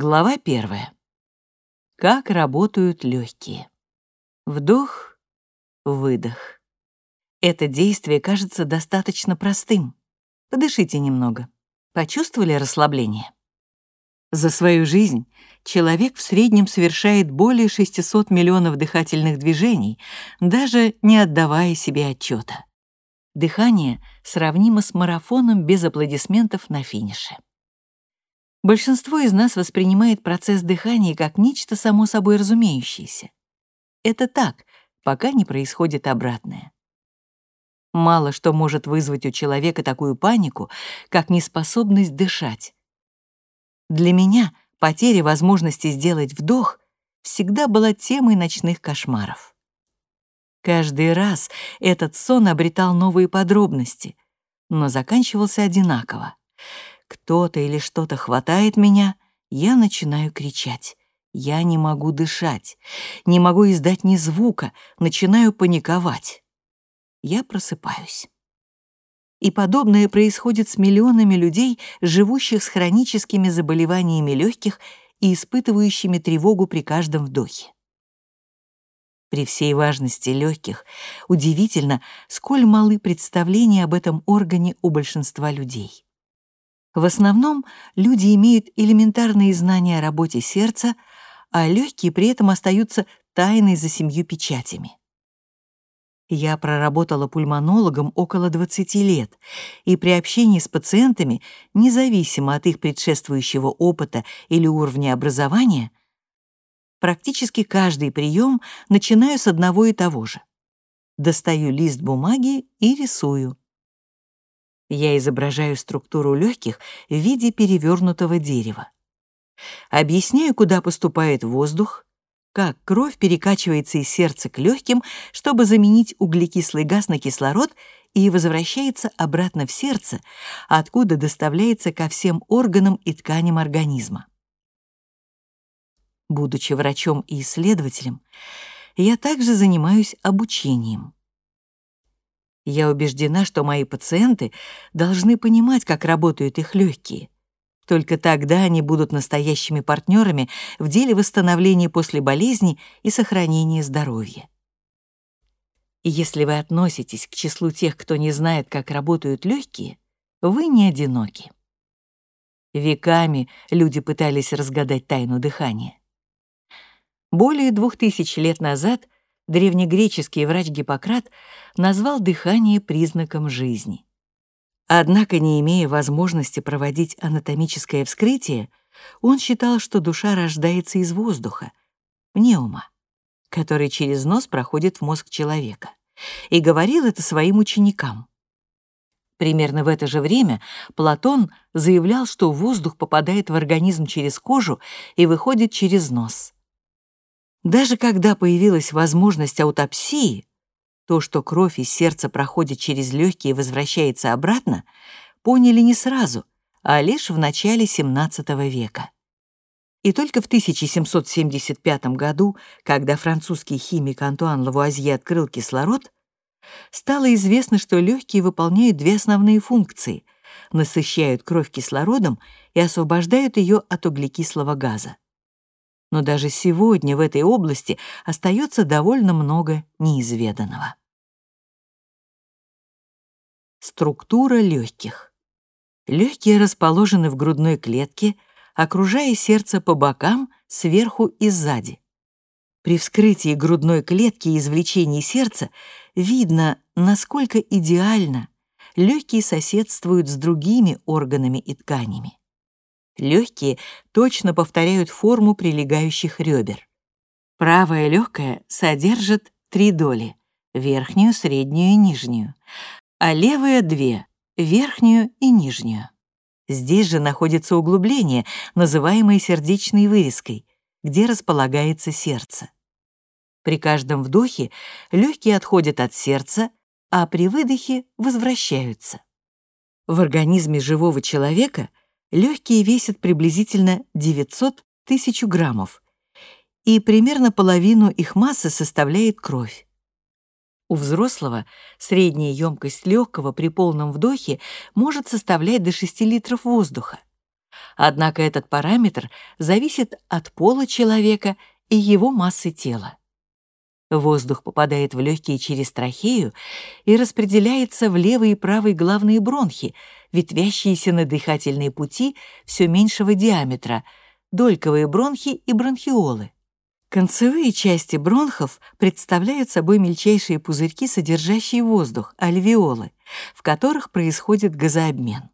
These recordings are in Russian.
Глава первая. Как работают легкие. Вдох, выдох. Это действие кажется достаточно простым. Подышите немного. Почувствовали расслабление? За свою жизнь человек в среднем совершает более 600 миллионов дыхательных движений, даже не отдавая себе отчета. Дыхание сравнимо с марафоном без аплодисментов на финише. Большинство из нас воспринимает процесс дыхания как нечто само собой разумеющееся. Это так, пока не происходит обратное. Мало что может вызвать у человека такую панику, как неспособность дышать. Для меня потеря возможности сделать вдох всегда была темой ночных кошмаров. Каждый раз этот сон обретал новые подробности, но заканчивался одинаково. Кто-то или что-то хватает меня, я начинаю кричать. Я не могу дышать, не могу издать ни звука, начинаю паниковать. Я просыпаюсь. И подобное происходит с миллионами людей, живущих с хроническими заболеваниями легких и испытывающими тревогу при каждом вдохе. При всей важности легких удивительно, сколь малы представления об этом органе у большинства людей. В основном люди имеют элементарные знания о работе сердца, а легкие при этом остаются тайной за семью печатями. Я проработала пульмонологом около 20 лет, и при общении с пациентами, независимо от их предшествующего опыта или уровня образования, практически каждый прием начинаю с одного и того же. Достаю лист бумаги и рисую. Я изображаю структуру легких в виде перевернутого дерева. Объясняю, куда поступает воздух, как кровь перекачивается из сердца к легким, чтобы заменить углекислый газ на кислород и возвращается обратно в сердце, откуда доставляется ко всем органам и тканям организма. Будучи врачом и исследователем, я также занимаюсь обучением. Я убеждена, что мои пациенты должны понимать, как работают их легкие. Только тогда они будут настоящими партнерами в деле восстановления после болезни и сохранения здоровья. И если вы относитесь к числу тех, кто не знает, как работают легкие, вы не одиноки. Веками люди пытались разгадать тайну дыхания. Более двух тысяч лет назад древнегреческий врач Гиппократ назвал дыхание признаком жизни. Однако, не имея возможности проводить анатомическое вскрытие, он считал, что душа рождается из воздуха, пневма, который через нос проходит в мозг человека, и говорил это своим ученикам. Примерно в это же время Платон заявлял, что воздух попадает в организм через кожу и выходит через нос. Даже когда появилась возможность аутопсии, то, что кровь из сердца проходит через легкие и возвращается обратно, поняли не сразу, а лишь в начале XVII века. И только в 1775 году, когда французский химик Антуан Лавуазье открыл кислород, стало известно, что легкие выполняют две основные функции — насыщают кровь кислородом и освобождают ее от углекислого газа но даже сегодня в этой области остается довольно много неизведанного. Структура легких. Легкие расположены в грудной клетке, окружая сердце по бокам, сверху и сзади. При вскрытии грудной клетки и извлечении сердца видно, насколько идеально легкие соседствуют с другими органами и тканями. Легкие точно повторяют форму прилегающих ребер. Правое легкое содержит три доли — верхнюю, среднюю и нижнюю, а левое — две — верхнюю и нижнюю. Здесь же находится углубление, называемое сердечной вырезкой, где располагается сердце. При каждом вдохе легкие отходят от сердца, а при выдохе возвращаются. В организме живого человека легкие весят приблизительно 900 тысяч граммов, и примерно половину их массы составляет кровь. У взрослого средняя емкость легкого при полном вдохе может составлять до 6 литров воздуха, Однако этот параметр зависит от пола человека и его массы тела. Воздух попадает в легкие через трахею и распределяется в левый и правый главные бронхи, ветвящиеся на дыхательные пути все меньшего диаметра, дольковые бронхи и бронхиолы. Концевые части бронхов представляют собой мельчайшие пузырьки, содержащие воздух, альвеолы, в которых происходит газообмен.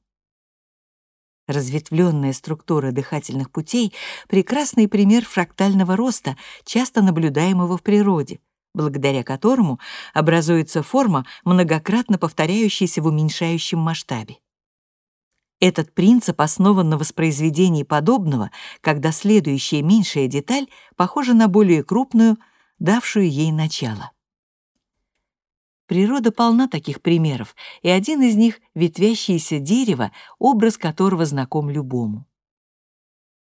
Разветвленная структура дыхательных путей — прекрасный пример фрактального роста, часто наблюдаемого в природе, благодаря которому образуется форма, многократно повторяющаяся в уменьшающем масштабе. Этот принцип основан на воспроизведении подобного, когда следующая меньшая деталь похожа на более крупную, давшую ей начало. Природа полна таких примеров, и один из них — ветвящееся дерево, образ которого знаком любому.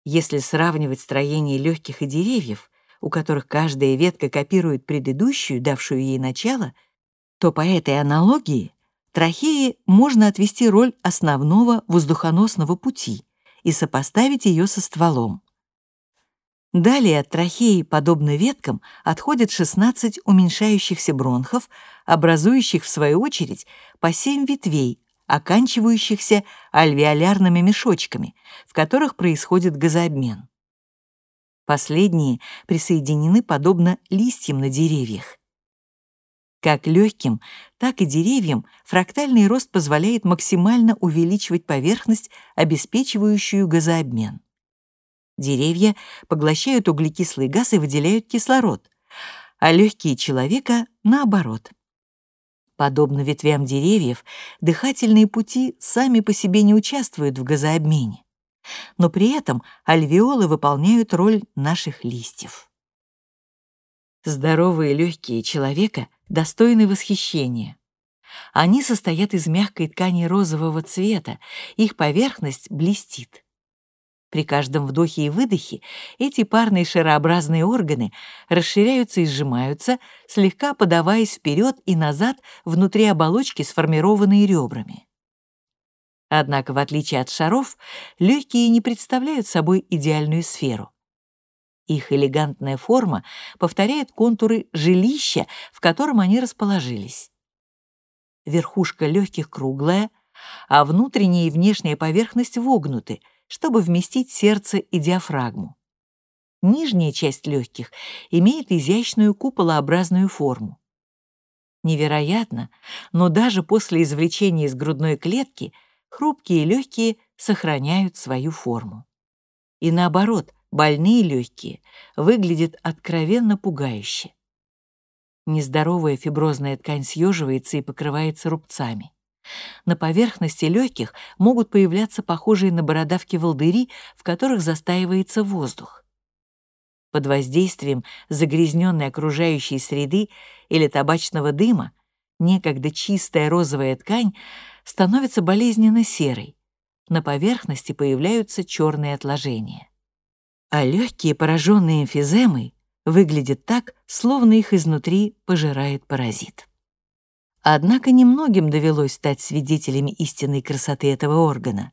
Если сравнивать строение легких и деревьев, у которых каждая ветка копирует предыдущую, давшую ей начало, то по этой аналогии трахеи можно отвести роль основного воздухоносного пути и сопоставить ее со стволом. Далее от трахеи, подобно веткам, отходят 16 уменьшающихся бронхов, образующих, в свою очередь, по 7 ветвей, оканчивающихся альвеолярными мешочками, в которых происходит газообмен. Последние присоединены подобно листьям на деревьях. Как легким, так и деревьям фрактальный рост позволяет максимально увеличивать поверхность, обеспечивающую газообмен. Деревья поглощают углекислый газ и выделяют кислород, а легкие человека — наоборот. Подобно ветвям деревьев, дыхательные пути сами по себе не участвуют в газообмене, но при этом альвеолы выполняют роль наших листьев. Здоровые легкие человека достойны восхищения. Они состоят из мягкой ткани розового цвета, их поверхность блестит. При каждом вдохе и выдохе эти парные шарообразные органы расширяются и сжимаются, слегка подаваясь вперед и назад внутри оболочки, сформированные ребрами. Однако, в отличие от шаров, легкие не представляют собой идеальную сферу. Их элегантная форма повторяет контуры жилища, в котором они расположились. Верхушка легких круглая, а внутренняя и внешняя поверхность вогнуты — чтобы вместить сердце и диафрагму. Нижняя часть легких имеет изящную куполообразную форму. Невероятно, но даже после извлечения из грудной клетки хрупкие легкие сохраняют свою форму. И наоборот, больные легкие выглядят откровенно пугающе. Нездоровая фиброзная ткань съеживается и покрывается рубцами. На поверхности легких могут появляться похожие на бородавки волдыри, в которых застаивается воздух. Под воздействием загрязненной окружающей среды или табачного дыма некогда чистая розовая ткань становится болезненно серой. На поверхности появляются черные отложения. А легкие, пораженные эмфиземой, выглядят так, словно их изнутри пожирает паразит. Однако немногим довелось стать свидетелями истинной красоты этого органа,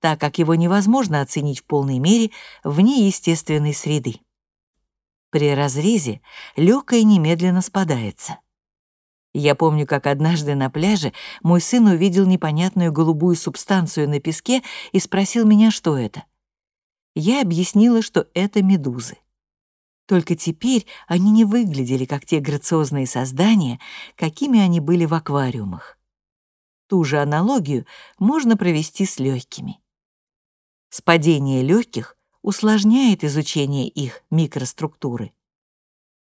так как его невозможно оценить в полной мере вне естественной среды. При разрезе легкое немедленно спадается. Я помню, как однажды на пляже мой сын увидел непонятную голубую субстанцию на песке и спросил меня, что это. Я объяснила, что это медузы. Только теперь они не выглядели как те грациозные создания, какими они были в аквариумах. Ту же аналогию можно провести с легкими. Спадение легких усложняет изучение их микроструктуры.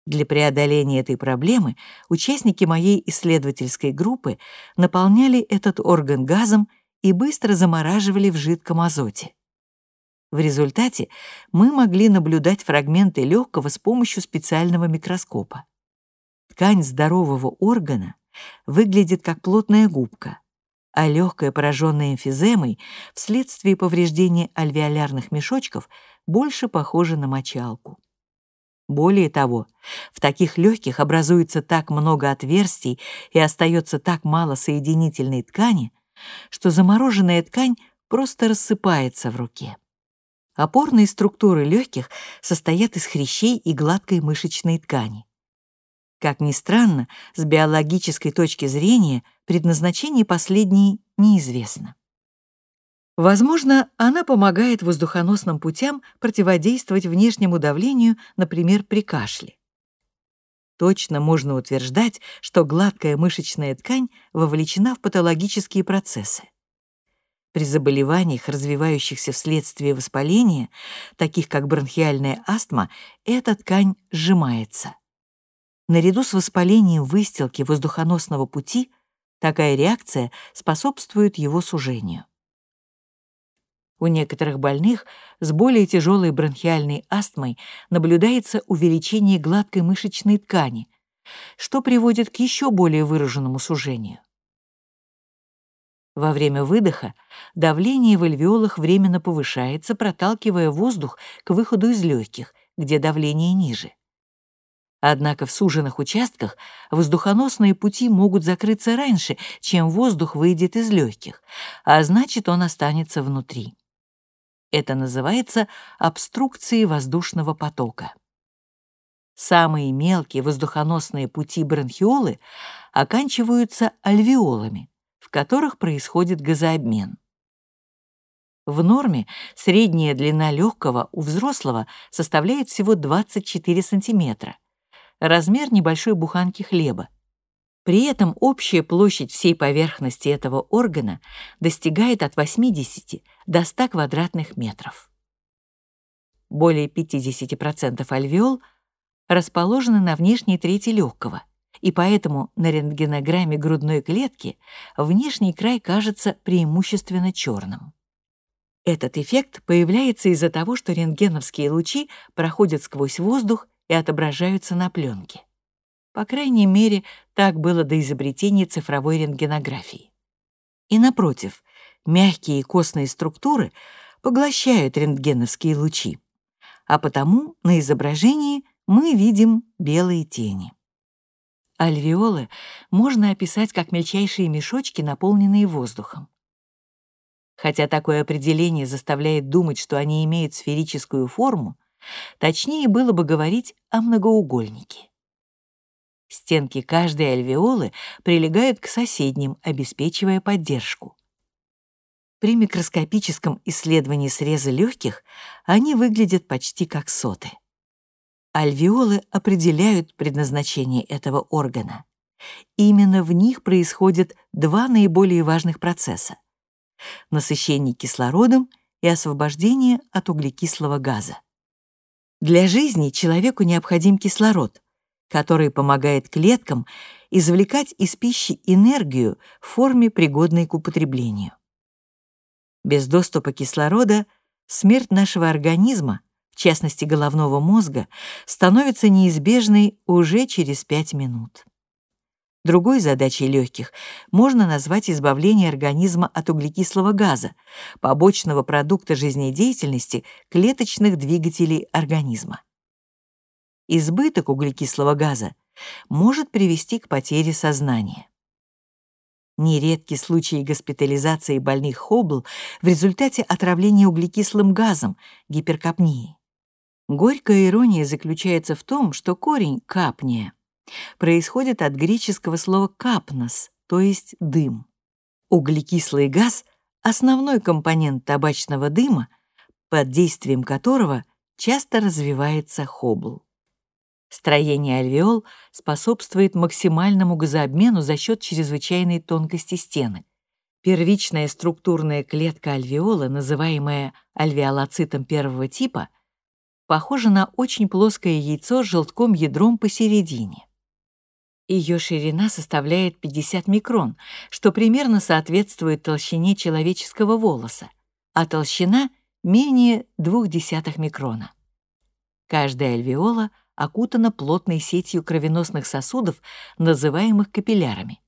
Для преодоления этой проблемы участники моей исследовательской группы наполняли этот орган газом и быстро замораживали в жидком азоте. В результате мы могли наблюдать фрагменты легкого с помощью специального микроскопа. Ткань здорового органа выглядит как плотная губка, а легкая, пораженная эмфиземой, вследствие повреждения альвеолярных мешочков, больше похожа на мочалку. Более того, в таких легких образуется так много отверстий и остается так мало соединительной ткани, что замороженная ткань просто рассыпается в руке. Опорные структуры легких состоят из хрящей и гладкой мышечной ткани. Как ни странно, с биологической точки зрения предназначение последней неизвестно. Возможно, она помогает воздухоносным путям противодействовать внешнему давлению, например, при кашле. Точно можно утверждать, что гладкая мышечная ткань вовлечена в патологические процессы. При заболеваниях, развивающихся вследствие воспаления, таких как бронхиальная астма, эта ткань сжимается. Наряду с воспалением выстилки воздухоносного пути такая реакция способствует его сужению. У некоторых больных с более тяжелой бронхиальной астмой наблюдается увеличение гладкой мышечной ткани, что приводит к еще более выраженному сужению. Во время выдоха давление в альвеолах временно повышается, проталкивая воздух к выходу из легких, где давление ниже. Однако в суженных участках воздухоносные пути могут закрыться раньше, чем воздух выйдет из легких, а значит, он останется внутри. Это называется обструкцией воздушного потока. Самые мелкие воздухоносные пути бронхиолы оканчиваются альвеолами, в которых происходит газообмен. В норме средняя длина легкого у взрослого составляет всего 24 сантиметра, размер небольшой буханки хлеба. При этом общая площадь всей поверхности этого органа достигает от 80 до 100 квадратных метров. Более 50% альвеол расположены на внешней трети легкого, и поэтому на рентгенограмме грудной клетки внешний край кажется преимущественно черным. Этот эффект появляется из-за того, что рентгеновские лучи проходят сквозь воздух и отображаются на пленке. По крайней мере, так было до изобретения цифровой рентгенографии. И напротив, мягкие костные структуры поглощают рентгеновские лучи, а потому на изображении мы видим белые тени. Альвеолы можно описать как мельчайшие мешочки, наполненные воздухом. Хотя такое определение заставляет думать, что они имеют сферическую форму, точнее было бы говорить о многоугольнике. Стенки каждой альвеолы прилегают к соседним, обеспечивая поддержку. При микроскопическом исследовании среза легких они выглядят почти как соты. Альвеолы определяют предназначение этого органа. Именно в них происходят два наиболее важных процесса — насыщение кислородом и освобождение от углекислого газа. Для жизни человеку необходим кислород, который помогает клеткам извлекать из пищи энергию в форме, пригодной к употреблению. Без доступа кислорода смерть нашего организма в частности головного мозга, становится неизбежной уже через 5 минут. Другой задачей легких можно назвать избавление организма от углекислого газа, побочного продукта жизнедеятельности клеточных двигателей организма. Избыток углекислого газа может привести к потере сознания. Нередки случаи госпитализации больных Хоббл в результате отравления углекислым газом, гиперкапнии. Горькая ирония заключается в том, что корень «капния» происходит от греческого слова «капнос», то есть «дым». Углекислый газ — основной компонент табачного дыма, под действием которого часто развивается хобл. Строение альвеол способствует максимальному газообмену за счет чрезвычайной тонкости стенок. Первичная структурная клетка альвеола, называемая альвеолоцитом первого типа, похожа на очень плоское яйцо с желтком ядром посередине. Ее ширина составляет 50 микрон, что примерно соответствует толщине человеческого волоса, а толщина — менее 0,2 микрона. Каждая альвеола окутана плотной сетью кровеносных сосудов, называемых капиллярами.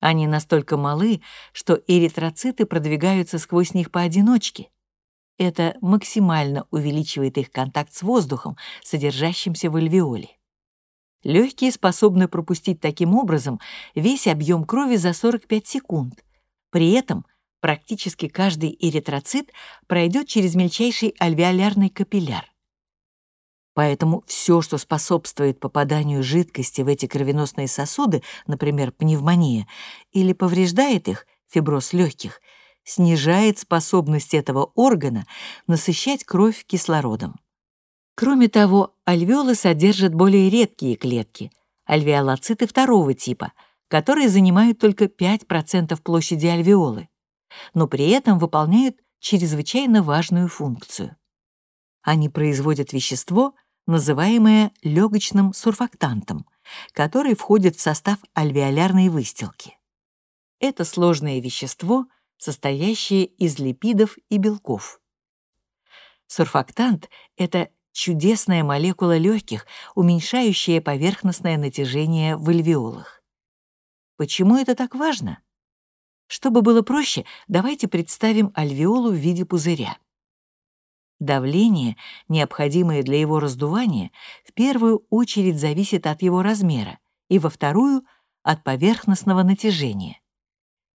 Они настолько малы, что эритроциты продвигаются сквозь них поодиночке, это максимально увеличивает их контакт с воздухом, содержащимся в альвеоле. Легкие способны пропустить таким образом весь объем крови за 45 секунд. При этом практически каждый эритроцит пройдет через мельчайший альвеолярный капилляр. Поэтому все, что способствует попаданию жидкости в эти кровеносные сосуды, например, пневмония, или повреждает их, фиброз легких, снижает способность этого органа насыщать кровь кислородом. Кроме того, альвеолы содержат более редкие клетки — альвеолоциты второго типа, которые занимают только 5% площади альвеолы, но при этом выполняют чрезвычайно важную функцию. Они производят вещество, называемое легочным сурфактантом, который входит в состав альвеолярной выстилки. Это сложное вещество, состоящее из липидов и белков. Сурфактант — это чудесная молекула легких, уменьшающая поверхностное натяжение в альвеолах. Почему это так важно? Чтобы было проще, давайте представим альвеолу в виде пузыря. Давление, необходимое для его раздувания, в первую очередь зависит от его размера и во вторую — от поверхностного натяжения.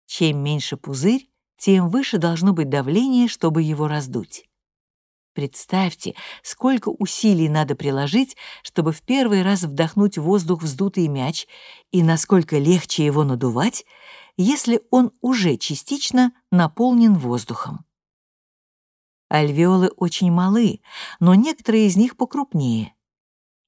Чем меньше пузырь, тем выше должно быть давление, чтобы его раздуть. Представьте, сколько усилий надо приложить, чтобы в первый раз вдохнуть воздух вздутый мяч, и насколько легче его надувать, если он уже частично наполнен воздухом. Альвеолы очень малы, но некоторые из них покрупнее.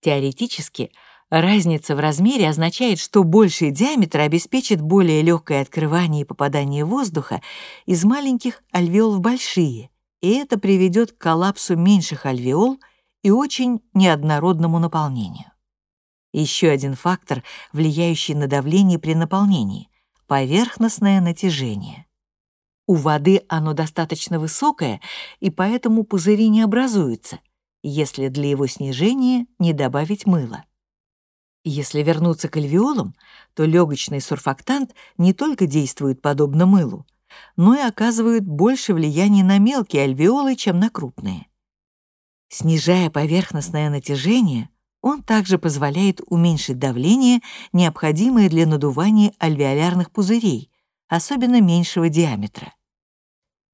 Теоретически, разница в размере означает, что больший диаметр обеспечит более легкое открывание и попадание воздуха из маленьких альвеол в большие, и это приведет к коллапсу меньших альвеол и очень неоднородному наполнению. Еще один фактор, влияющий на давление при наполнении — поверхностное натяжение. У воды оно достаточно высокое, и поэтому пузыри не образуются, если для его снижения не добавить мыла. Если вернуться к альвеолам, то легочный сурфактант не только действует подобно мылу, но и оказывает больше влияния на мелкие альвеолы, чем на крупные. Снижая поверхностное натяжение, он также позволяет уменьшить давление, необходимое для надувания альвеолярных пузырей, особенно меньшего диаметра.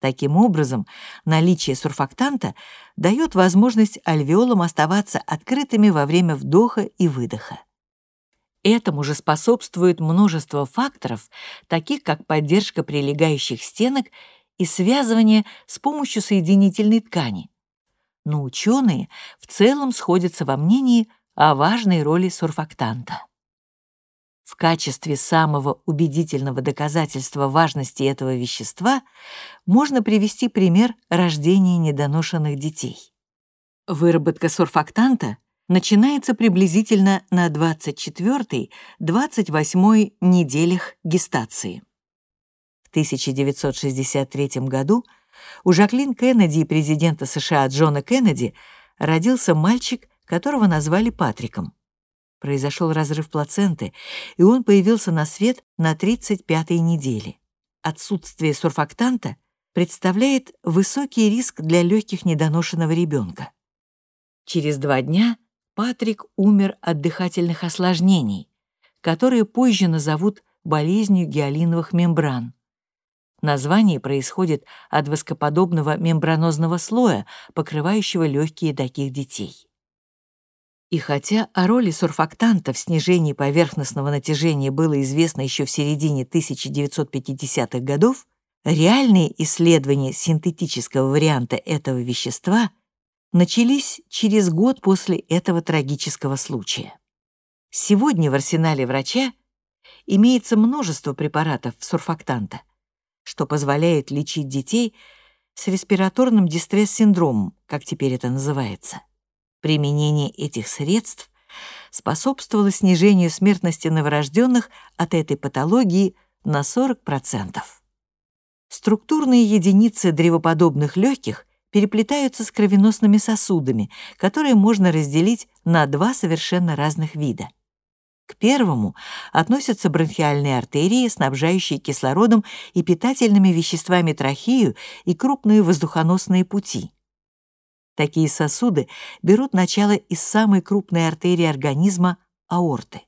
Таким образом, наличие сурфактанта дает возможность альвеолам оставаться открытыми во время вдоха и выдоха. Этому же способствует множество факторов, таких как поддержка прилегающих стенок и связывание с помощью соединительной ткани. Но ученые в целом сходятся во мнении о важной роли сурфактанта. В качестве самого убедительного доказательства важности этого вещества можно привести пример рождения недоношенных детей. Выработка сурфактанта начинается приблизительно на 24-28 неделях гестации. В 1963 году у Жаклин Кеннеди и президента США Джона Кеннеди родился мальчик, которого назвали Патриком. Произошел разрыв плаценты, и он появился на свет на 35-й неделе. Отсутствие сурфактанта представляет высокий риск для легких недоношенного ребенка. Через два дня Патрик умер от дыхательных осложнений, которые позже назовут болезнью гиалиновых мембран. Название происходит от воскоподобного мембранозного слоя, покрывающего легкие таких детей. И хотя о роли сурфактанта в снижении поверхностного натяжения было известно еще в середине 1950-х годов, реальные исследования синтетического варианта этого вещества начались через год после этого трагического случая. Сегодня в арсенале врача имеется множество препаратов сурфактанта, что позволяет лечить детей с респираторным дистресс-синдромом, как теперь это называется. Применение этих средств способствовало снижению смертности новорожденных от этой патологии на 40%. Структурные единицы древоподобных легких переплетаются с кровеносными сосудами, которые можно разделить на два совершенно разных вида. К первому относятся бронхиальные артерии, снабжающие кислородом и питательными веществами трахею и крупные воздухоносные пути. Такие сосуды берут начало из самой крупной артерии организма — аорты.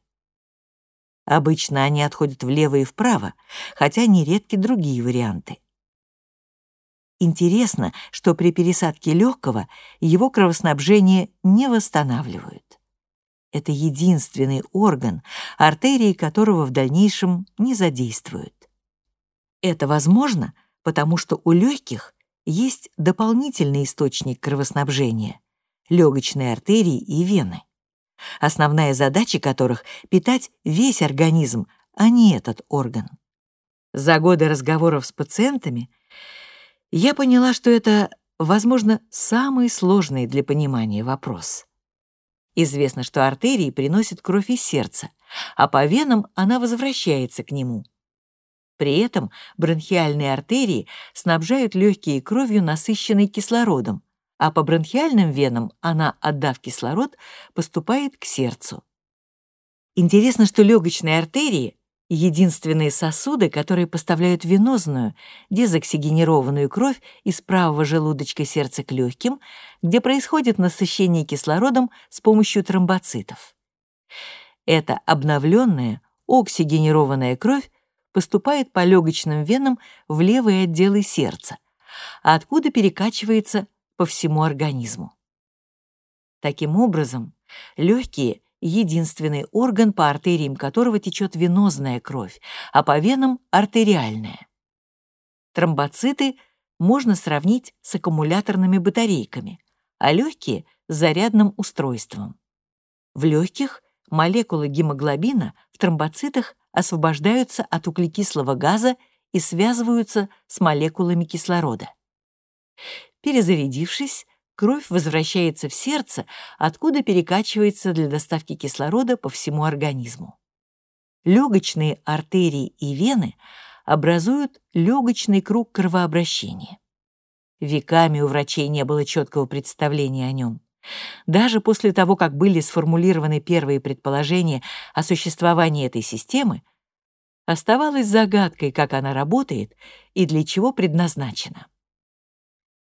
Обычно они отходят влево и вправо, хотя нередки другие варианты. Интересно, что при пересадке легкого его кровоснабжение не восстанавливают. Это единственный орган, артерии которого в дальнейшем не задействуют. Это возможно, потому что у легких есть дополнительный источник кровоснабжения — легочные артерии и вены, основная задача которых — питать весь организм, а не этот орган. За годы разговоров с пациентами я поняла, что это, возможно, самый сложный для понимания вопрос. Известно, что артерии приносят кровь из сердца, а по венам она возвращается к нему. При этом бронхиальные артерии снабжают легкие кровью, насыщенной кислородом, а по бронхиальным венам она, отдав кислород, поступает к сердцу. Интересно, что легочные артерии — единственные сосуды, которые поставляют венозную, дезоксигенированную кровь из правого желудочка сердца к легким, где происходит насыщение кислородом с помощью тромбоцитов. Эта обновленная, оксигенированная кровь поступает по легочным венам в левые отделы сердца, а откуда перекачивается по всему организму. Таким образом, легкие — единственный орган, по артериям которого течет венозная кровь, а по венам — артериальная. Тромбоциты можно сравнить с аккумуляторными батарейками, а легкие — с зарядным устройством. В легких молекулы гемоглобина в тромбоцитах освобождаются от углекислого газа и связываются с молекулами кислорода. Перезарядившись, кровь возвращается в сердце, откуда перекачивается для доставки кислорода по всему организму. Легочные артерии и вены образуют легочный круг кровообращения. Веками у врачей не было четкого представления о нем. Даже после того, как были сформулированы первые предположения о существовании этой системы, оставалось загадкой, как она работает и для чего предназначена.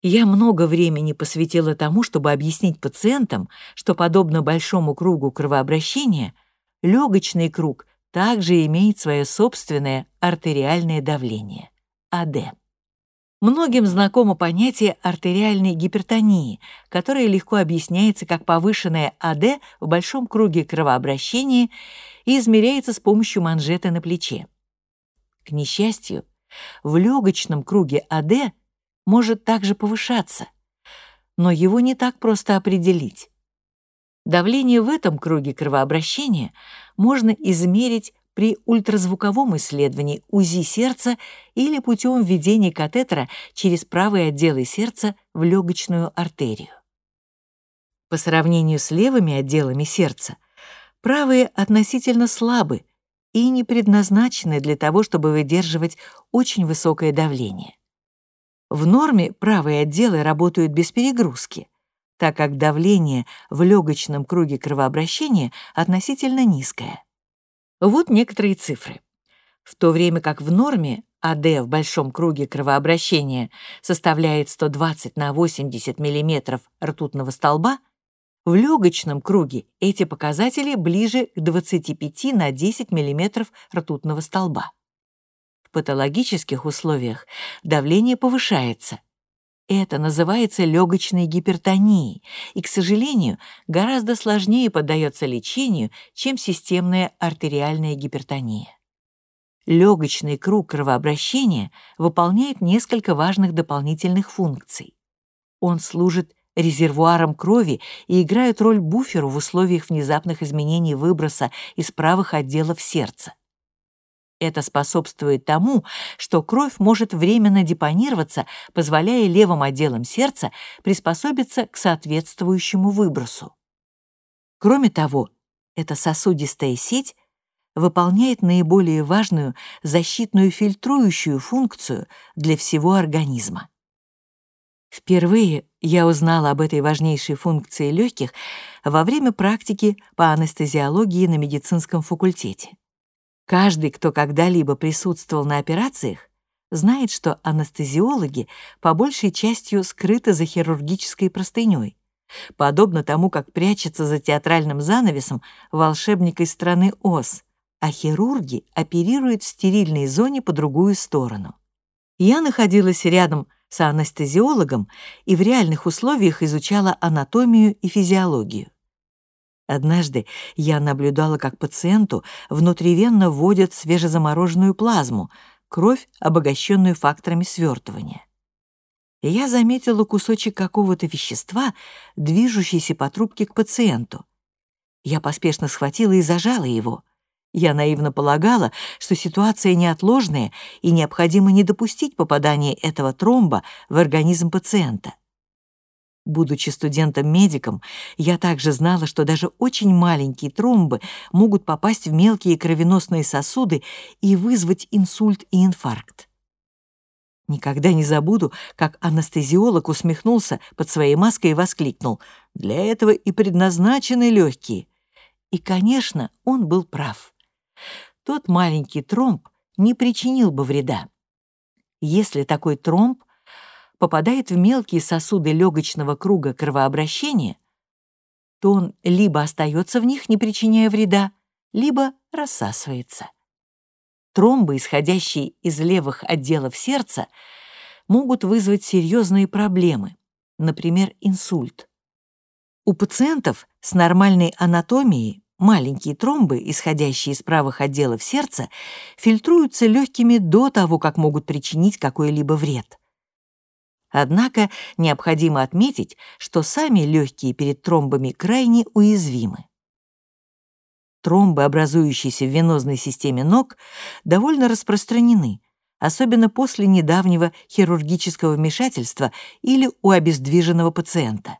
Я много времени посвятила тому, чтобы объяснить пациентам, что, подобно большому кругу кровообращения, легочный круг также имеет свое собственное артериальное давление — АД. Многим знакомо понятие артериальной гипертонии, которое легко объясняется как повышенное АД в большом круге кровообращения и измеряется с помощью манжеты на плече. К несчастью, в легочном круге АД может также повышаться, но его не так просто определить. Давление в этом круге кровообращения можно измерить при ультразвуковом исследовании УЗИ сердца или путем введения катетера через правые отделы сердца в легочную артерию. По сравнению с левыми отделами сердца, правые относительно слабы и не предназначены для того, чтобы выдерживать очень высокое давление. В норме правые отделы работают без перегрузки, так как давление в легочном круге кровообращения относительно низкое. Вот некоторые цифры. В то время как в норме АД в большом круге кровообращения составляет 120 на 80 мм ртутного столба, в легочном круге эти показатели ближе к 25 на 10 мм ртутного столба. Патологических условиях давление повышается, это называется легочной гипертонией и, к сожалению, гораздо сложнее поддается лечению, чем системная артериальная гипертония. Легочный круг кровообращения выполняет несколько важных дополнительных функций. Он служит резервуаром крови и играет роль буферу в условиях внезапных изменений выброса из правых отделов сердца. Это способствует тому, что кровь может временно депонироваться, позволяя левым отделам сердца приспособиться к соответствующему выбросу. Кроме того, эта сосудистая сеть выполняет наиболее важную защитную фильтрующую функцию для всего организма. Впервые я узнала об этой важнейшей функции легких во время практики по анестезиологии на медицинском факультете. Каждый, кто когда-либо присутствовал на операциях, знает, что анестезиологи по большей частью скрыты за хирургической простыней, подобно тому, как прячется за театральным занавесом волшебник из страны Оз, а хирурги оперируют в стерильной зоне по другую сторону. Я находилась рядом с анестезиологом и в реальных условиях изучала анатомию и физиологию. Однажды я наблюдала, как пациенту внутривенно вводят свежезамороженную плазму, кровь, обогащенную факторами свертывания. Я заметила кусочек какого-то вещества, движущийся по трубке к пациенту. Я поспешно схватила и зажала его. Я наивно полагала, что ситуация неотложная и необходимо не допустить попадания этого тромба в организм пациента. Будучи студентом-медиком, я также знала, что даже очень маленькие тромбы могут попасть в мелкие кровеносные сосуды и вызвать инсульт и инфаркт. Никогда не забуду, как анестезиолог усмехнулся под своей маской и воскликнул «Для этого и предназначены легкие». И, конечно, он был прав. Тот маленький тромб не причинил бы вреда. Если такой тромб попадает в мелкие сосуды легочного круга кровообращения, то он либо остается в них, не причиняя вреда, либо рассасывается. Тромбы, исходящие из левых отделов сердца, могут вызвать серьезные проблемы, например, инсульт. У пациентов с нормальной анатомией маленькие тромбы, исходящие из правых отделов сердца, фильтруются легкими до того, как могут причинить какой-либо вред. Однако необходимо отметить, что сами легкие перед тромбами крайне уязвимы. Тромбы, образующиеся в венозной системе ног, довольно распространены, особенно после недавнего хирургического вмешательства или у обездвиженного пациента.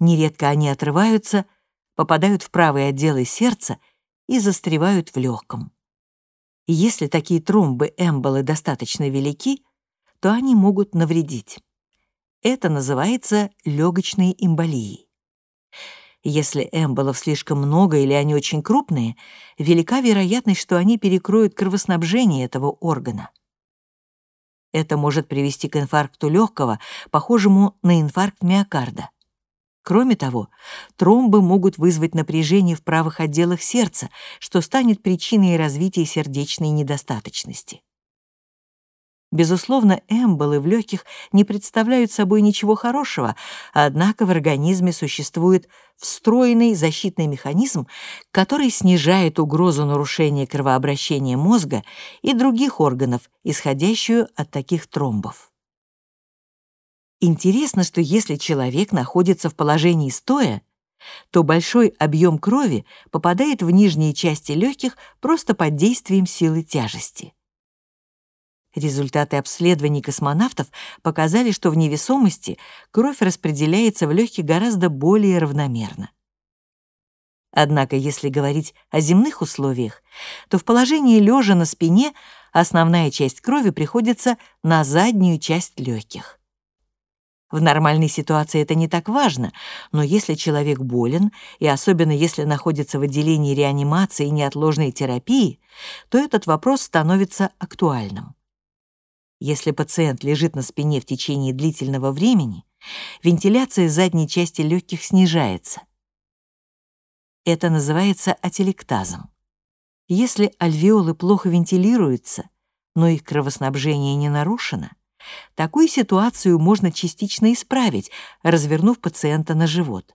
Нередко они отрываются, попадают в правые отделы сердца и застревают в легком. Если такие тромбы-эмболы достаточно велики, то они могут навредить. Это называется легочной эмболией. Если эмболов слишком много или они очень крупные, велика вероятность, что они перекроют кровоснабжение этого органа. Это может привести к инфаркту легкого, похожему на инфаркт миокарда. Кроме того, тромбы могут вызвать напряжение в правых отделах сердца, что станет причиной развития сердечной недостаточности. Безусловно, эмболы в легких не представляют собой ничего хорошего, однако в организме существует встроенный защитный механизм, который снижает угрозу нарушения кровообращения мозга и других органов, исходящую от таких тромбов. Интересно, что если человек находится в положении стоя, то большой объем крови попадает в нижние части легких просто под действием силы тяжести. Результаты обследований космонавтов показали, что в невесомости кровь распределяется в легких гораздо более равномерно. Однако, если говорить о земных условиях, то в положении лежа на спине основная часть крови приходится на заднюю часть легких. В нормальной ситуации это не так важно, но если человек болен, и особенно если находится в отделении реанимации и неотложной терапии, то этот вопрос становится актуальным. Если пациент лежит на спине в течение длительного времени, вентиляция задней части легких снижается. Это называется ателектазом. Если альвеолы плохо вентилируются, но их кровоснабжение не нарушено, такую ситуацию можно частично исправить, развернув пациента на живот.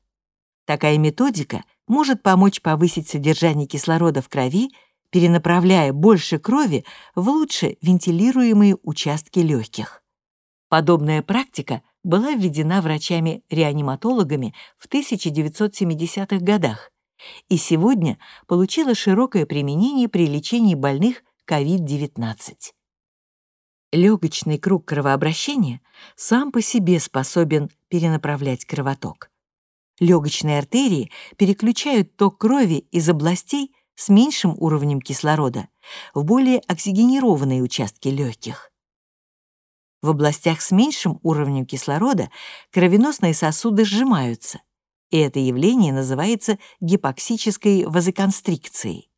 Такая методика может помочь повысить содержание кислорода в крови перенаправляя больше крови в лучше вентилируемые участки легких. Подобная практика была введена врачами-реаниматологами в 1970-х годах и сегодня получила широкое применение при лечении больных COVID-19. Легочный круг кровообращения сам по себе способен перенаправлять кровоток. Легочные артерии переключают ток крови из областей, с меньшим уровнем кислорода в более оксигенированные участки легких. В областях с меньшим уровнем кислорода кровеносные сосуды сжимаются, и это явление называется гипоксической вазоконстрикцией.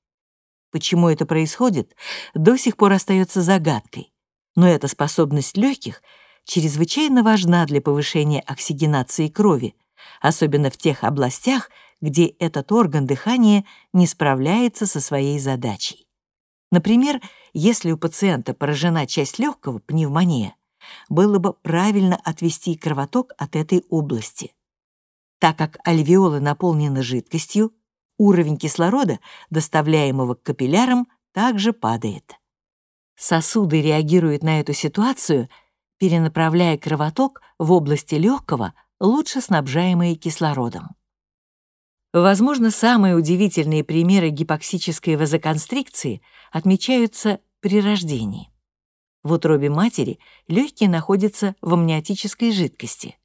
Почему это происходит, до сих пор остается загадкой, но эта способность легких чрезвычайно важна для повышения оксигенации крови, особенно в тех областях, где этот орган дыхания не справляется со своей задачей. Например, если у пациента поражена часть легкого, пневмония, было бы правильно отвести кровоток от этой области. Так как альвеолы наполнены жидкостью, уровень кислорода, доставляемого к капиллярам, также падает. Сосуды реагируют на эту ситуацию, перенаправляя кровоток в области легкого, лучше снабжаемые кислородом. Возможно, самые удивительные примеры гипоксической вазоконстрикции отмечаются при рождении. В утробе матери легкие находятся в амниотической жидкости.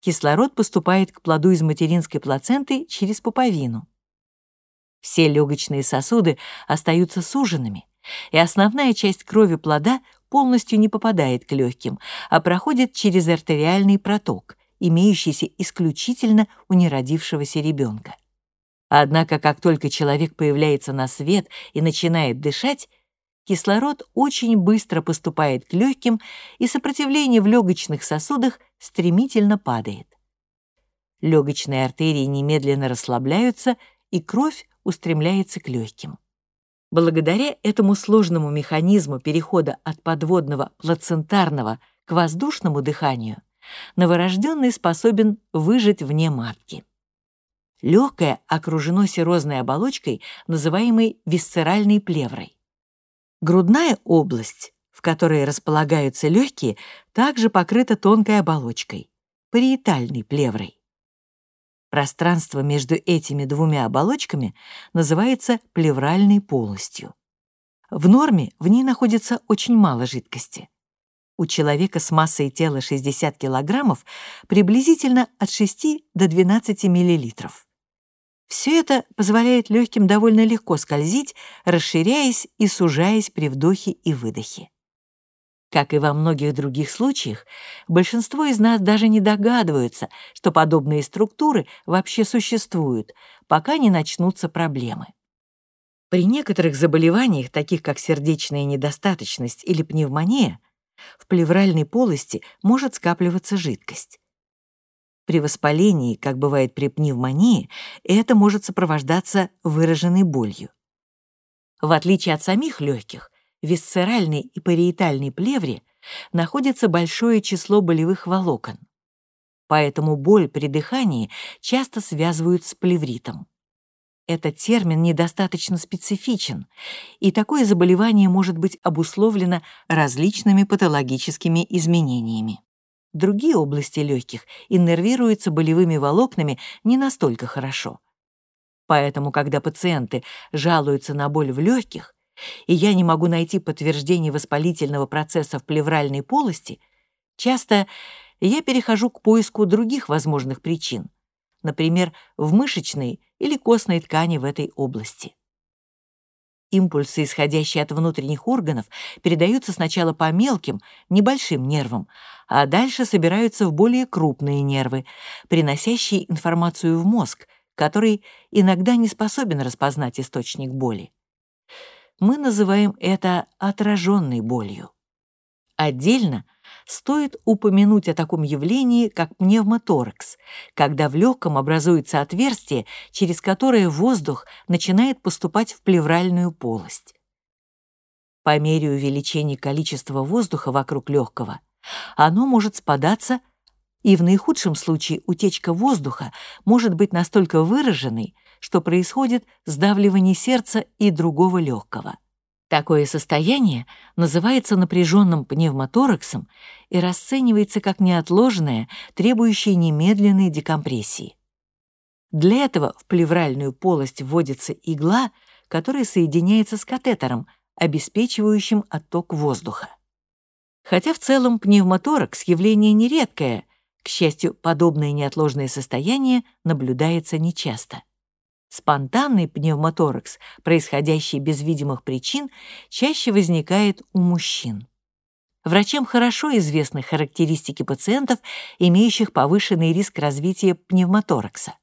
Кислород поступает к плоду из материнской плаценты через пуповину. Все легочные сосуды остаются суженными, и основная часть крови плода полностью не попадает к легким, а проходит через артериальный проток, имеющийся исключительно у неродившегося ребенка. Однако, как только человек появляется на свет и начинает дышать, кислород очень быстро поступает к легким, и сопротивление в легочных сосудах стремительно падает. Легочные артерии немедленно расслабляются, и кровь устремляется к легким. Благодаря этому сложному механизму перехода от подводного плацентарного к воздушному дыханию новорожденный способен выжить вне матки. Легкое окружено серозной оболочкой, называемой висцеральной плеврой. Грудная область, в которой располагаются легкие, также покрыта тонкой оболочкой, париетальной плеврой. Пространство между этими двумя оболочками называется плевральной полостью. В норме в ней находится очень мало жидкости. У человека с массой тела 60 кг приблизительно от 6 до 12 мл. Все это позволяет легким довольно легко скользить, расширяясь и сужаясь при вдохе и выдохе. Как и во многих других случаях, большинство из нас даже не догадываются, что подобные структуры вообще существуют, пока не начнутся проблемы. При некоторых заболеваниях, таких как сердечная недостаточность или пневмония, в плевральной полости может скапливаться жидкость. При воспалении, как бывает при пневмонии, это может сопровождаться выраженной болью. В отличие от самих легких, висцеральной и париетальной плевре находится большое число болевых волокон. Поэтому боль при дыхании часто связывают с плевритом. Этот термин недостаточно специфичен, и такое заболевание может быть обусловлено различными патологическими изменениями. Другие области легких иннервируются болевыми волокнами не настолько хорошо. Поэтому, когда пациенты жалуются на боль в легких, и я не могу найти подтверждение воспалительного процесса в плевральной полости, часто я перехожу к поиску других возможных причин, например, в мышечной или костной ткани в этой области. Импульсы, исходящие от внутренних органов, передаются сначала по мелким, небольшим нервам, а дальше собираются в более крупные нервы, приносящие информацию в мозг, который иногда не способен распознать источник боли. Мы называем это отраженной болью. Отдельно стоит упомянуть о таком явлении, как пневмоторакс, когда в легком образуется отверстие, через которое воздух начинает поступать в плевральную полость. По мере увеличения количества воздуха вокруг легкого, оно может спадаться, и в наихудшем случае утечка воздуха может быть настолько выраженной, что происходит сдавливание сердца и другого легкого. Такое состояние называется напряженным пневмотораксом и расценивается как неотложное, требующее немедленной декомпрессии. Для этого в плевральную полость вводится игла, которая соединяется с катетером, обеспечивающим отток воздуха. Хотя в целом пневмоторакс — явление нередкое, к счастью, подобное неотложное состояние наблюдается нечасто. Спонтанный пневмоторакс, происходящий без видимых причин, чаще возникает у мужчин. Врачам хорошо известны характеристики пациентов, имеющих повышенный риск развития пневмоторакса.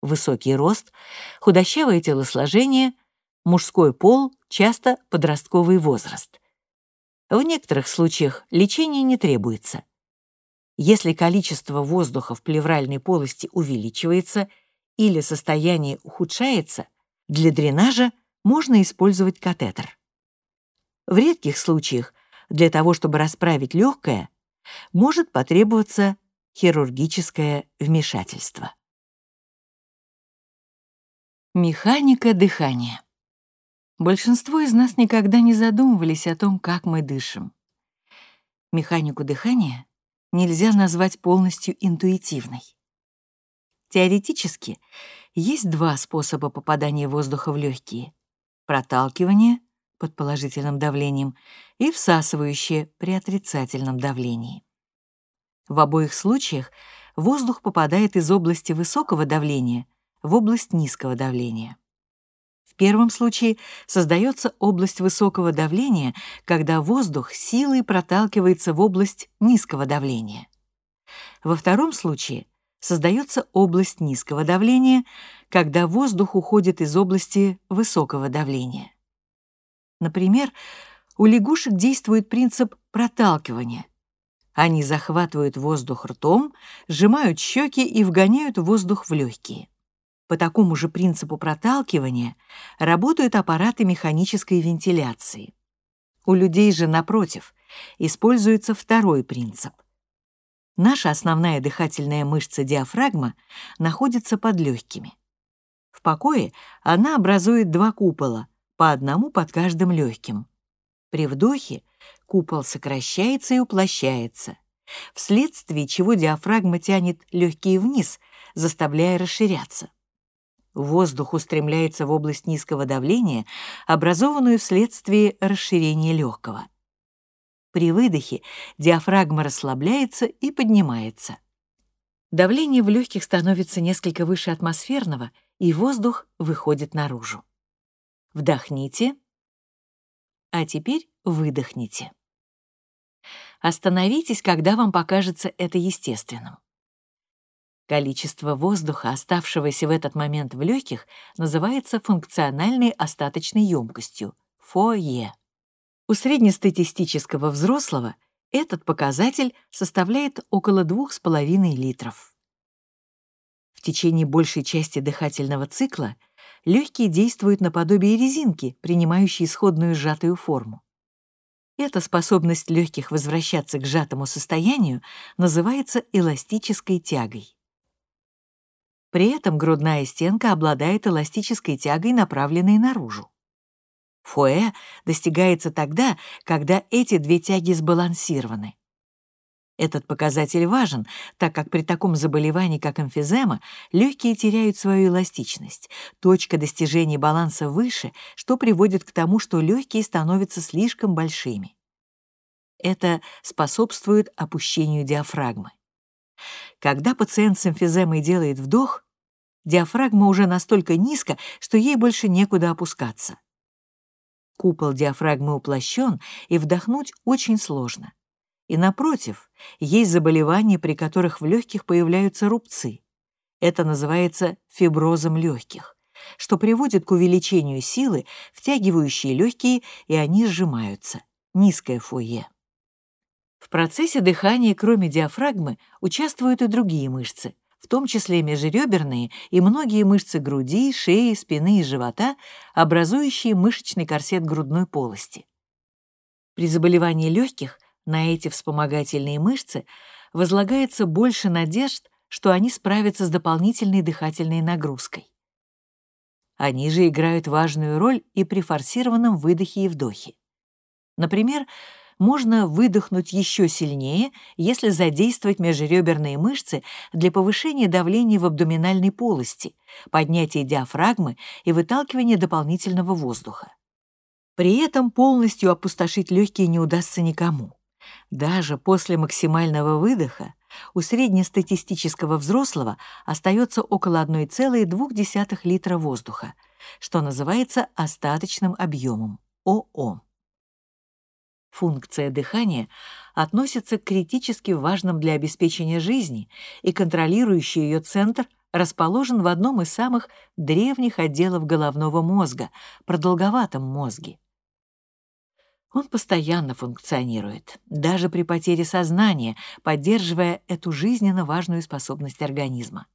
Высокий рост, худощавое телосложение, мужской пол, часто подростковый возраст. В некоторых случаях лечение не требуется. Если количество воздуха в плевральной полости увеличивается – или состояние ухудшается, для дренажа можно использовать катетер. В редких случаях Для того, чтобы расправить легкое, может потребоваться хирургическое вмешательство. Механика дыхания. Большинство из нас никогда не задумывались о том, как мы дышим. Механику дыхания нельзя назвать полностью интуитивной. Теоретически есть два способа попадания воздуха в легкие: проталкивание под положительным давлением и всасывающее при отрицательном давлении. В обоих случаях воздух попадает из области высокого давления в область низкого давления. В первом случае создается область высокого давления, когда воздух силой проталкивается в область низкого давления. Во втором случае создается область низкого давления, когда воздух уходит из области высокого давления. Например, у лягушек действует принцип проталкивания. Они захватывают воздух ртом, сжимают щеки и вгоняют воздух в легкие. По такому же принципу проталкивания работают аппараты механической вентиляции. У людей же, напротив, используется второй принцип. Наша основная дыхательная мышца диафрагма находится под легкими. В покое она образует два купола, по одному под каждым легким. При вдохе купол сокращается и уплощается, вследствие чего диафрагма тянет легкие вниз, заставляя расширяться. Воздух устремляется в область низкого давления, образованную вследствие расширения легкого. При выдохе диафрагма расслабляется и поднимается. Давление в легких становится несколько выше атмосферного, и воздух выходит наружу. Вдохните, а теперь выдохните. Остановитесь, когда вам покажется это естественным. Количество воздуха, оставшегося в этот момент в легких, называется функциональной остаточной емкостью — ФОЕ. У среднестатистического взрослого этот показатель составляет около 2,5 литров. В течение большей части дыхательного цикла легкие действуют наподобие резинки, принимающей исходную сжатую форму. Эта способность легких возвращаться к сжатому состоянию называется эластической тягой. При этом грудная стенка обладает эластической тягой, направленной наружу. Фуэ достигается тогда, когда эти две тяги сбалансированы. Этот показатель важен, так как при таком заболевании, как эмфизема, легкие теряют свою эластичность. Точка достижения баланса выше, что приводит к тому, что легкие становятся слишком большими. Это способствует опущению диафрагмы. Когда пациент с эмфиземой делает вдох, диафрагма уже настолько низко, что ей больше некуда опускаться. Купол диафрагмы уплощен, и вдохнуть очень сложно. И напротив, есть заболевания, при которых в легких появляются рубцы. Это называется фиброзом легких, что приводит к увеличению силы, втягивающей легкие, и они сжимаются. Низкое фойе. В процессе дыхания, кроме диафрагмы, участвуют и другие мышцы, в том числе межреберные и многие мышцы груди, шеи, спины и живота, образующие мышечный корсет грудной полости. При заболевании легких на эти вспомогательные мышцы возлагается больше надежд, что они справятся с дополнительной дыхательной нагрузкой. Они же играют важную роль и при форсированном выдохе и вдохе. Например, можно выдохнуть еще сильнее, если задействовать межреберные мышцы для повышения давления в абдоминальной полости, поднятия диафрагмы и выталкивания дополнительного воздуха. При этом полностью опустошить легкие не удастся никому. Даже после максимального выдоха у среднестатистического взрослого остается около 1,2 литра воздуха, что называется остаточным объемом – ОО. Функция дыхания относится к критически важным для обеспечения жизни, и контролирующий ее центр расположен в одном из самых древних отделов головного мозга — продолговатом мозге. Он постоянно функционирует, даже при потере сознания, поддерживая эту жизненно важную способность организма.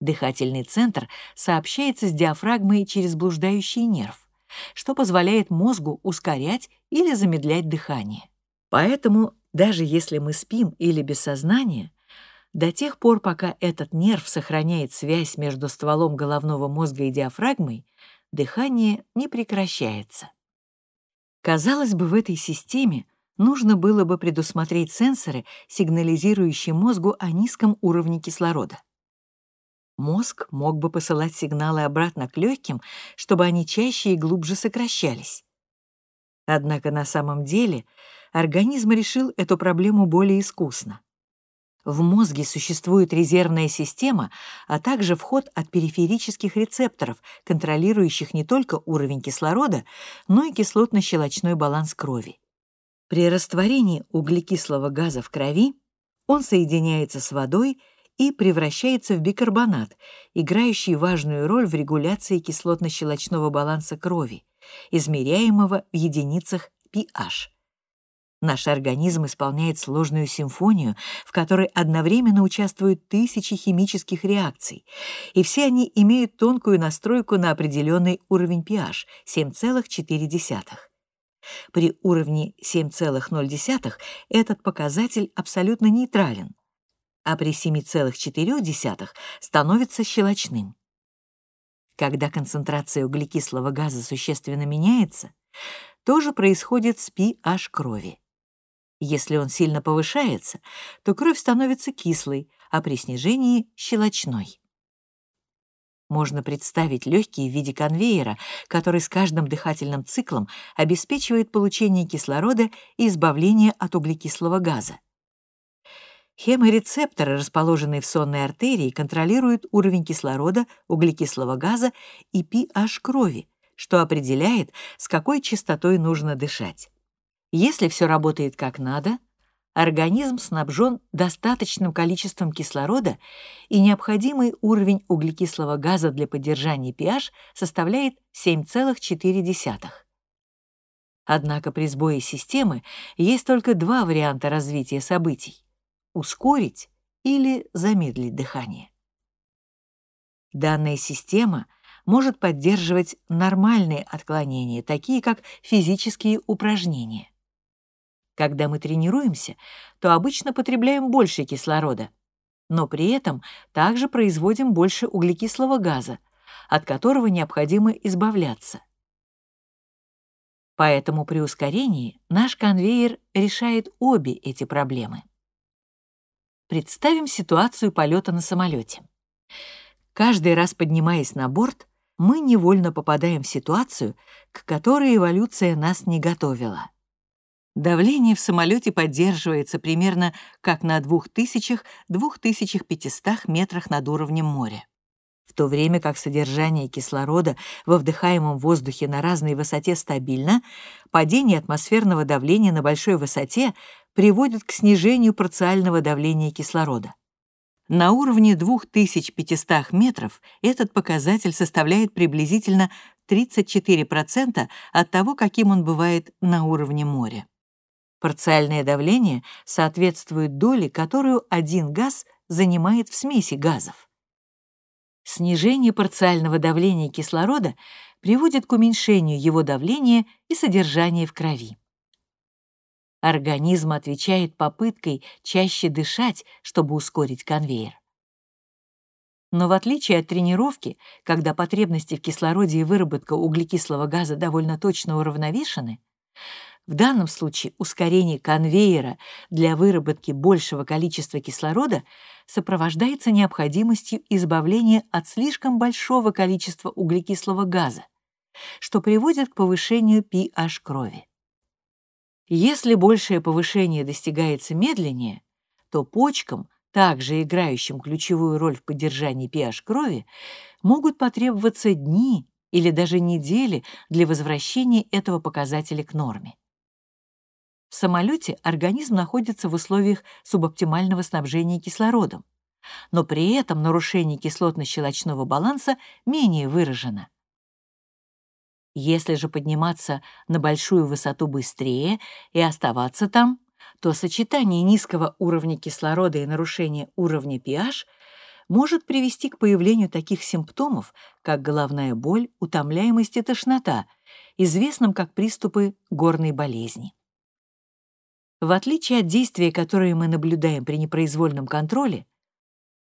Дыхательный центр сообщается с диафрагмой через блуждающий нерв, что позволяет мозгу ускорять или замедлять дыхание. Поэтому даже если мы спим или без сознания, до тех пор, пока этот нерв сохраняет связь между стволом головного мозга и диафрагмой, дыхание не прекращается. Казалось бы, в этой системе нужно было бы предусмотреть сенсоры, сигнализирующие мозгу о низком уровне кислорода. Мозг мог бы посылать сигналы обратно к легким, чтобы они чаще и глубже сокращались. Однако на самом деле организм решил эту проблему более искусно. В мозге существует резервная система, а также вход от периферических рецепторов, контролирующих не только уровень кислорода, но и кислотно-щелочной баланс крови. При растворении углекислого газа в крови он соединяется с водой и превращается в бикарбонат, играющий важную роль в регуляции кислотно-щелочного баланса крови, измеряемого в единицах pH. Наш организм исполняет сложную симфонию, в которой одновременно участвуют тысячи химических реакций, и все они имеют тонкую настройку на определенный уровень pH — 7,4. При уровне 7,0 этот показатель абсолютно нейтрален, а при 7,4 становится щелочным. Когда концентрация углекислого газа существенно меняется, то же происходит с pH крови. Если он сильно повышается, то кровь становится кислой, а при снижении — щелочной. Можно представить легкие в виде конвейера, который с каждым дыхательным циклом обеспечивает получение кислорода и избавление от углекислого газа. Хеморецепторы, расположенные в сонной артерии, контролируют уровень кислорода, углекислого газа и pH крови, что определяет, с какой частотой нужно дышать. Если все работает как надо, организм снабжен достаточным количеством кислорода, и необходимый уровень углекислого газа для поддержания pH составляет 7,4. Однако при сбое системы есть только два варианта развития событий — ускорить или замедлить дыхание. Данная система может поддерживать нормальные отклонения, такие как физические упражнения. Когда мы тренируемся, то обычно потребляем больше кислорода, но при этом также производим больше углекислого газа, от которого необходимо избавляться. Поэтому при ускорении наш конвейер решает обе эти проблемы. Представим ситуацию полета на самолете. Каждый раз поднимаясь на борт, мы невольно попадаем в ситуацию, к которой эволюция нас не готовила. Давление в самолете поддерживается примерно как на 2000-2500 метрах над уровнем моря. В то время как содержание кислорода во вдыхаемом воздухе на разной высоте стабильно, падение атмосферного давления на большой высоте приводит к снижению парциального давления кислорода. На уровне 2500 метров этот показатель составляет приблизительно 34% от того, каким он бывает на уровне моря. Парциальное давление соответствует доле, которую один газ занимает в смеси газов. Снижение парциального давления кислорода приводит к уменьшению его давления и содержания в крови. Организм отвечает попыткой чаще дышать, чтобы ускорить конвейер. Но в отличие от тренировки, когда потребности в кислороде и выработка углекислого газа довольно точно уравновешены, в данном случае ускорение конвейера для выработки большего количества кислорода сопровождается необходимостью избавления от слишком большого количества углекислого газа, что приводит к повышению pH крови. Если большее повышение достигается медленнее, то почкам, также играющим ключевую роль в поддержании pH крови, могут потребоваться дни или даже недели для возвращения этого показателя к норме. В самолете организм находится в условиях субоптимального снабжения кислородом, но при этом нарушение кислотно-щелочного баланса менее выражено. Если же подниматься на большую высоту быстрее и оставаться там, то сочетание низкого уровня кислорода и нарушение уровня pH может привести к появлению таких симптомов, как головная боль, утомляемость и тошнота, известном как приступы горной болезни. В отличие от действия, которое мы наблюдаем при непроизвольном контроле,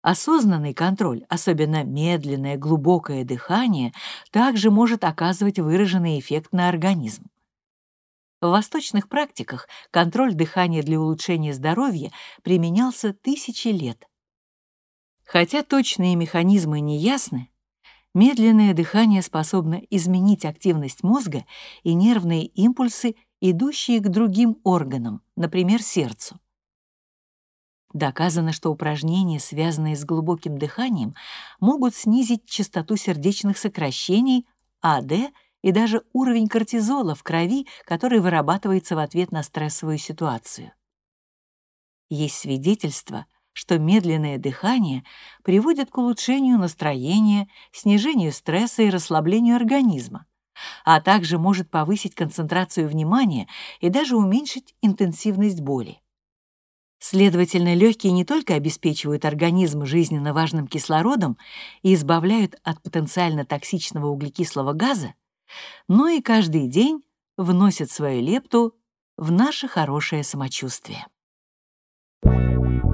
осознанный контроль, особенно медленное глубокое дыхание, также может оказывать выраженный эффект на организм. В восточных практиках контроль дыхания для улучшения здоровья применялся тысячи лет. Хотя точные механизмы не ясны, медленное дыхание способно изменить активность мозга и нервные импульсы, идущие к другим органам, например, сердцу. Доказано, что упражнения, связанные с глубоким дыханием, могут снизить частоту сердечных сокращений, АД и даже уровень кортизола в крови, который вырабатывается в ответ на стрессовую ситуацию. Есть свидетельства, что медленное дыхание приводит к улучшению настроения, снижению стресса и расслаблению организма, а также может повысить концентрацию внимания и даже уменьшить интенсивность боли. Следовательно, легкие не только обеспечивают организм жизненно важным кислородом и избавляют от потенциально токсичного углекислого газа, но и каждый день вносят свою лепту в наше хорошее самочувствие. Thank you.